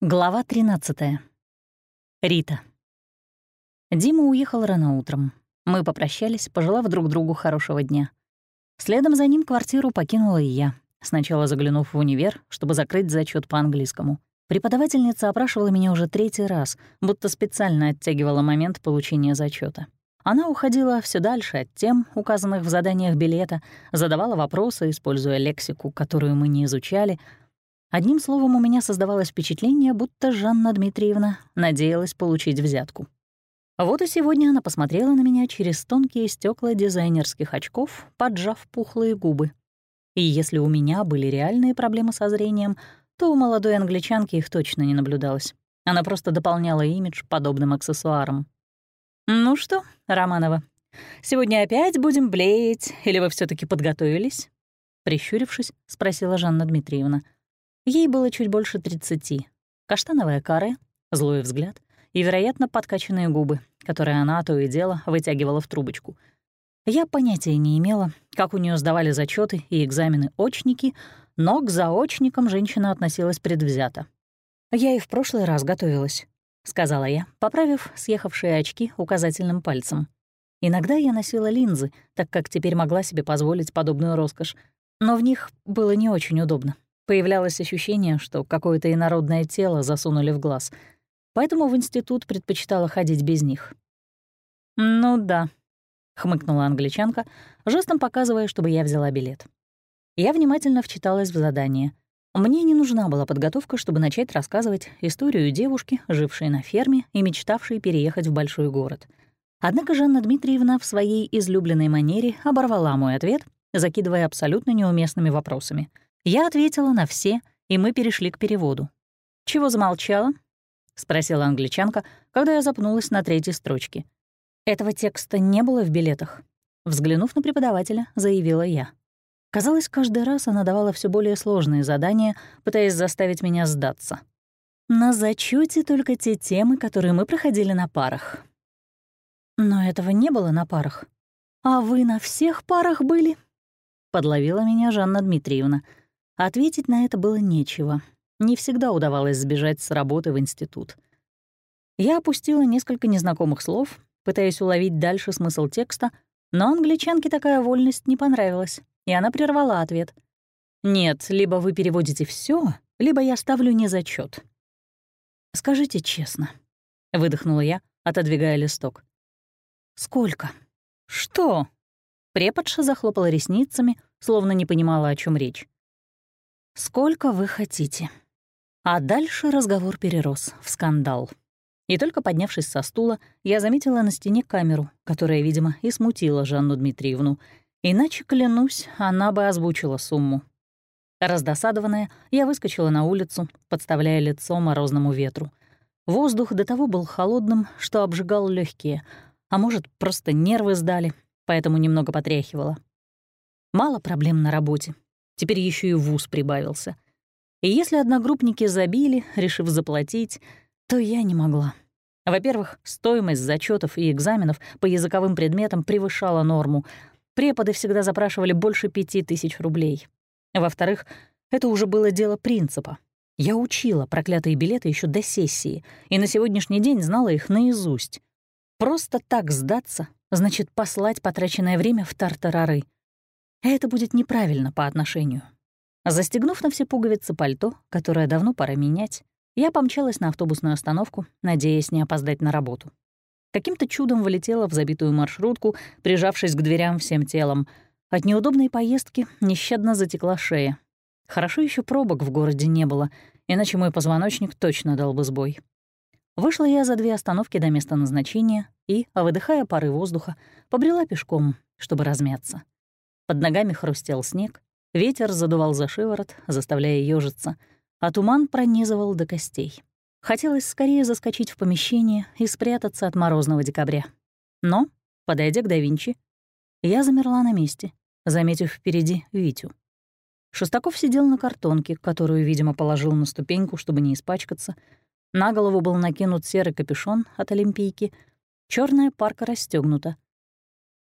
Глава 13. Рита. Дима уехал рано утром. Мы попрощались, пожелав друг другу хорошего дня. Следом за ним квартиру покинула и я, сначала заглянув в универ, чтобы закрыть зачет по английскому. Преподавательница опрашивала меня уже третий раз, будто специально оттягивала момент получения зачета. Она уходила все дальше от тем, указанных в заданиях билета, задавала вопросы, используя лексику, которую мы не изучали — Одним словом, у меня создавалось впечатление, будто Жанна Дмитриевна надеялась получить взятку. Вот и сегодня она посмотрела на меня через тонкие стекла дизайнерских очков, поджав пухлые губы. И если у меня были реальные проблемы со зрением, то у молодой англичанки их точно не наблюдалось. Она просто дополняла имидж подобным аксессуаром. «Ну что, Романова, сегодня опять будем блеять, или вы все таки подготовились?» Прищурившись, спросила Жанна Дмитриевна — Ей было чуть больше тридцати. Каштановая каре, злой взгляд и, вероятно, подкачанные губы, которые она то и дело вытягивала в трубочку. Я понятия не имела, как у нее сдавали зачеты и экзамены очники, но к заочникам женщина относилась предвзято. «Я и в прошлый раз готовилась», — сказала я, поправив съехавшие очки указательным пальцем. Иногда я носила линзы, так как теперь могла себе позволить подобную роскошь, но в них было не очень удобно. Появлялось ощущение, что какое-то инородное тело засунули в глаз, поэтому в институт предпочитала ходить без них. «Ну да», — хмыкнула англичанка, жестом показывая, чтобы я взяла билет. Я внимательно вчиталась в задание. Мне не нужна была подготовка, чтобы начать рассказывать историю девушки, жившей на ферме и мечтавшей переехать в большой город. Однако Жанна Дмитриевна в своей излюбленной манере оборвала мой ответ, закидывая абсолютно неуместными вопросами — я ответила на все, и мы перешли к переводу. «Чего замолчала?» — спросила англичанка, когда я запнулась на третьей строчке. Этого текста не было в билетах. Взглянув на преподавателя, заявила я. Казалось, каждый раз она давала все более сложные задания, пытаясь заставить меня сдаться. На зачете только те темы, которые мы проходили на парах. Но этого не было на парах. А вы на всех парах были? Подловила меня Жанна Дмитриевна — Ответить на это было нечего. Не всегда удавалось сбежать с работы в институт. Я опустила несколько незнакомых слов, пытаясь уловить дальше смысл текста, но англичанке такая вольность не понравилась, и она прервала ответ. «Нет, либо вы переводите все, либо я ставлю незачет. «Скажите честно», — выдохнула я, отодвигая листок. «Сколько?» «Что?» Преподша захлопала ресницами, словно не понимала, о чем речь. «Сколько вы хотите». А дальше разговор перерос в скандал. И только поднявшись со стула, я заметила на стене камеру, которая, видимо, и смутила Жанну Дмитриевну. Иначе, клянусь, она бы озвучила сумму. Раздосадованная, я выскочила на улицу, подставляя лицо морозному ветру. Воздух до того был холодным, что обжигал легкие, а может, просто нервы сдали, поэтому немного потряхивала. Мало проблем на работе, Теперь еще и вуз прибавился. И если одногруппники забили, решив заплатить, то я не могла. Во-первых, стоимость зачетов и экзаменов по языковым предметам превышала норму. Преподы всегда запрашивали больше пяти тысяч рублей. Во-вторых, это уже было дело принципа. Я учила проклятые билеты еще до сессии, и на сегодняшний день знала их наизусть. Просто так сдаться значит послать потраченное время в тартарары — это будет неправильно по отношению. Застегнув на все пуговицы пальто, которое давно пора менять, я помчалась на автобусную остановку, надеясь не опоздать на работу. Каким-то чудом вылетела в забитую маршрутку, прижавшись к дверям всем телом. От неудобной поездки нещадно затекла шея. Хорошо еще пробок в городе не было, иначе мой позвоночник точно дал бы сбой. Вышла я за две остановки до места назначения и, выдыхая пары воздуха, побрела пешком, чтобы размяться. Под ногами хрустел снег, ветер задувал за шиворот, заставляя ёжиться, а туман пронизывал до костей. Хотелось скорее заскочить в помещение и спрятаться от морозного декабря. Но, подойдя к да Винчи, я замерла на месте, заметив впереди Витю. Шестаков сидел на картонке, которую, видимо, положил на ступеньку, чтобы не испачкаться. На голову был накинут серый капюшон от олимпийки, черная парка расстегнута.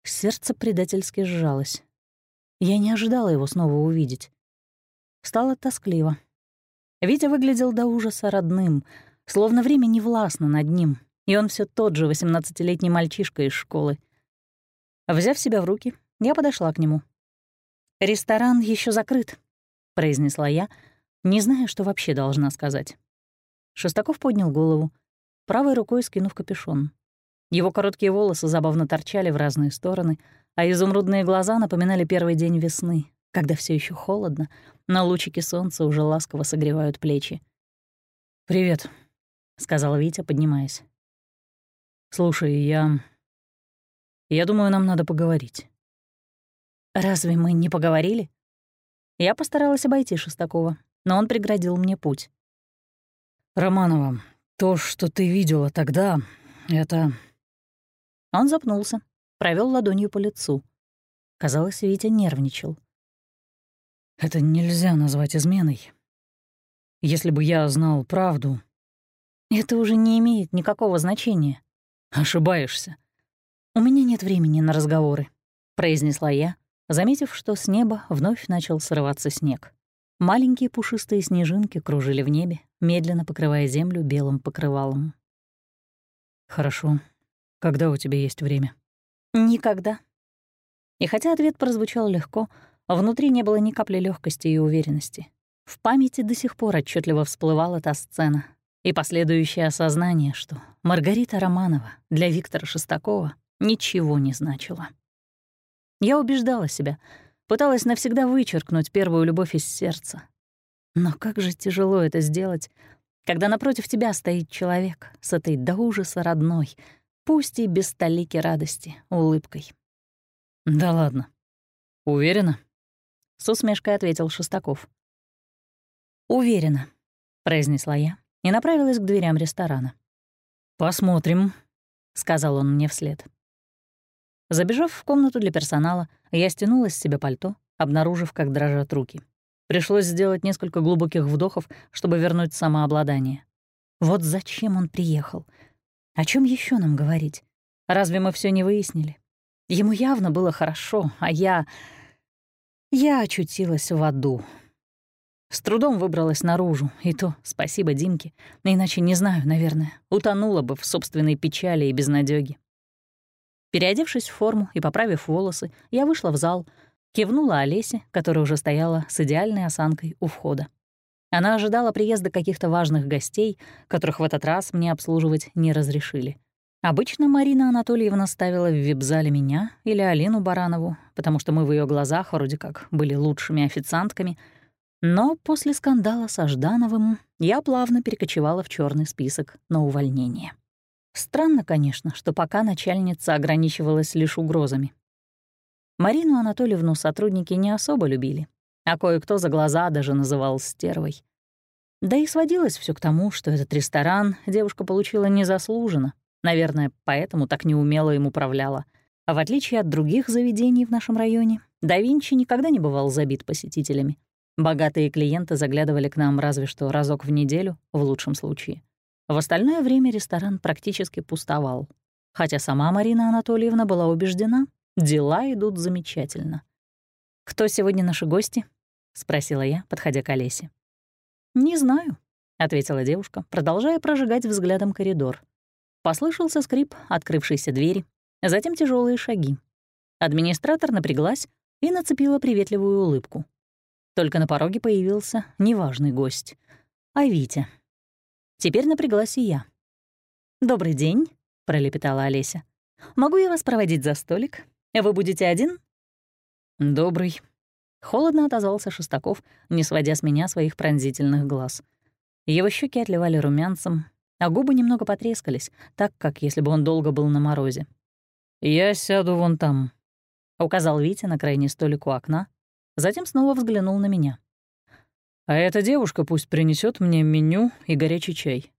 Сердце предательски сжалось. Я не ожидала его снова увидеть. Стало тоскливо. Витя выглядел до ужаса родным, словно время не властно над ним, и он все тот же восемнадцатилетний мальчишка из школы. Взяв себя в руки, я подошла к нему. «Ресторан еще закрыт», — произнесла я, не зная, что вообще должна сказать. Шестаков поднял голову, правой рукой скинув капюшон. Его короткие волосы забавно торчали в разные стороны, а изумрудные глаза напоминали первый день весны, когда все еще холодно, но лучики солнца уже ласково согревают плечи. «Привет», — сказал Витя, поднимаясь. «Слушай, я... Я думаю, нам надо поговорить». «Разве мы не поговорили?» Я постаралась обойти Шестакова, но он преградил мне путь. «Романова, то, что ты видела тогда, это...» Он запнулся, провел ладонью по лицу. Казалось, Витя нервничал. «Это нельзя назвать изменой. Если бы я знал правду...» «Это уже не имеет никакого значения», Ошибаешься. «У меня нет времени на разговоры», — произнесла я, заметив, что с неба вновь начал срываться снег. Маленькие пушистые снежинки кружили в небе, медленно покрывая землю белым покрывалом. «Хорошо. Когда у тебя есть время?» «Никогда». И хотя ответ прозвучал легко, внутри не было ни капли легкости и уверенности. В памяти до сих пор отчетливо всплывала та сцена, и последующее осознание, что Маргарита Романова для Виктора Шестакова ничего не значила. Я убеждала себя, пыталась навсегда вычеркнуть первую любовь из сердца. Но как же тяжело это сделать, когда напротив тебя стоит человек с этой до ужаса родной, пусть и без столики радости, улыбкой. «Да ладно. Уверена?» — с усмешкой ответил Шестаков. «Уверена», — произнесла я, и направилась к дверям ресторана. «Посмотрим», — сказал он мне вслед. Забежав в комнату для персонала, я стянула с себя пальто, обнаружив, как дрожат руки. Пришлось сделать несколько глубоких вдохов, чтобы вернуть самообладание. Вот зачем он приехал? О чем еще нам говорить? Разве мы все не выяснили? Ему явно было хорошо, а я... Я очутилась в аду. С трудом выбралась наружу, и то спасибо Димке, иначе, не знаю, наверное, утонула бы в собственной печали и безнадёге. Переодевшись в форму и поправив волосы, я вышла в зал, кивнула Олесе, которая уже стояла с идеальной осанкой у входа. Она ожидала приезда каких-то важных гостей, которых в этот раз мне обслуживать не разрешили. Обычно Марина Анатольевна ставила в вип-зале меня или Алину Баранову, потому что мы в ее глазах вроде как были лучшими официантками — но после скандала со Ждановым я плавно перекочевала в черный список на увольнение. Странно, конечно, что пока начальница ограничивалась лишь угрозами. Марину Анатольевну сотрудники не особо любили, а кое-кто за глаза даже называл стервой. Да и сводилось все к тому, что этот ресторан девушка получила незаслуженно, наверное, поэтому так неумело им управляла. А в отличие от других заведений в нашем районе, да Винчи никогда не бывал забит посетителями. Богатые клиенты заглядывали к нам разве что разок в неделю, в лучшем случае. В остальное время ресторан практически пустовал. Хотя сама Марина Анатольевна была убеждена, дела идут замечательно. «Кто сегодня наши гости?» — спросила я, подходя к Олесе. «Не знаю», — ответила девушка, продолжая прожигать взглядом коридор. Послышался скрип открывшейся двери, затем тяжелые шаги. Администратор напряглась и нацепила приветливую улыбку. Только на пороге появился неважный гость. А Витя. Теперь напряглась и я. «Добрый день», — пролепетала Олеся. «Могу я вас проводить за столик? Вы будете один?» «Добрый», — холодно отозвался Шестаков, не сводя с меня своих пронзительных глаз. Его щеки отливали румянцем, а губы немного потрескались, так, как если бы он долго был на морозе. «Я сяду вон там», — указал Витя на крайний столик у окна, Затем снова взглянул на меня. «А эта девушка пусть принесет мне меню и горячий чай».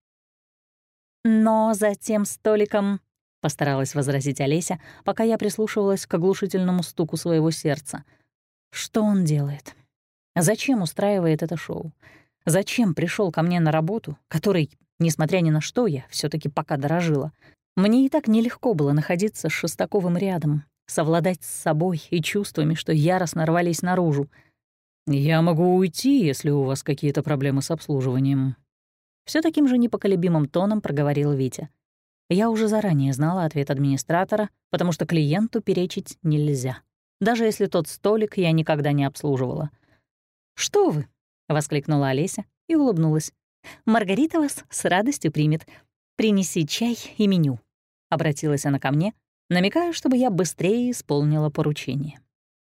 «Но за тем столиком...» — постаралась возразить Олеся, пока я прислушивалась к оглушительному стуку своего сердца. «Что он делает? Зачем устраивает это шоу? Зачем пришел ко мне на работу, который, несмотря ни на что, я все таки пока дорожила? Мне и так нелегко было находиться с Шестаковым рядом, совладать с собой и чувствами, что яростно рвались наружу. «Я могу уйти, если у вас какие-то проблемы с обслуживанием». Все таким же непоколебимым тоном проговорил Витя. Я уже заранее знала ответ администратора, потому что клиенту перечить нельзя. Даже если тот столик я никогда не обслуживала. «Что вы?» — воскликнула Олеся и улыбнулась. «Маргарита вас с радостью примет. Принеси чай и меню», — обратилась она ко мне, намекая, чтобы я быстрее исполнила поручение.